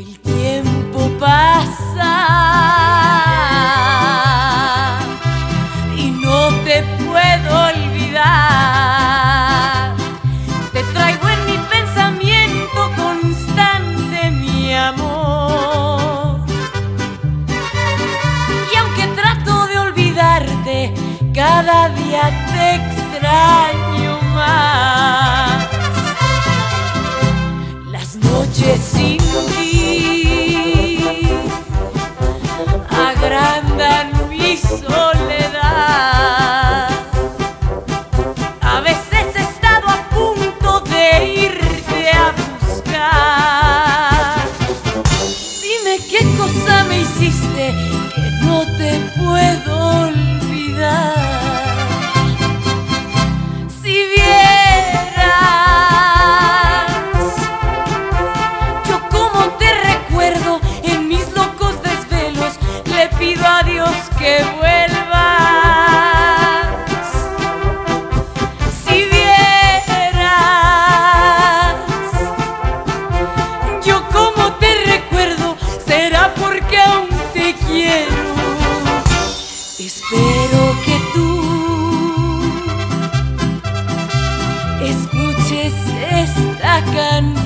El tiempo pasa y no te puedo olvidar. Te traigo en mi pensamiento constante, mi amor. Y aunque trato de olvidarte, cada día te extraño más. Las noches sin mi soledad. A veces he estado a punto de irte a buscar. Dime qué cosa me hiciste le pido a Dios que vuelvas. Si vieras, yo como te recuerdo, será porque aún te quiero. Espero que tú escuches esta canción.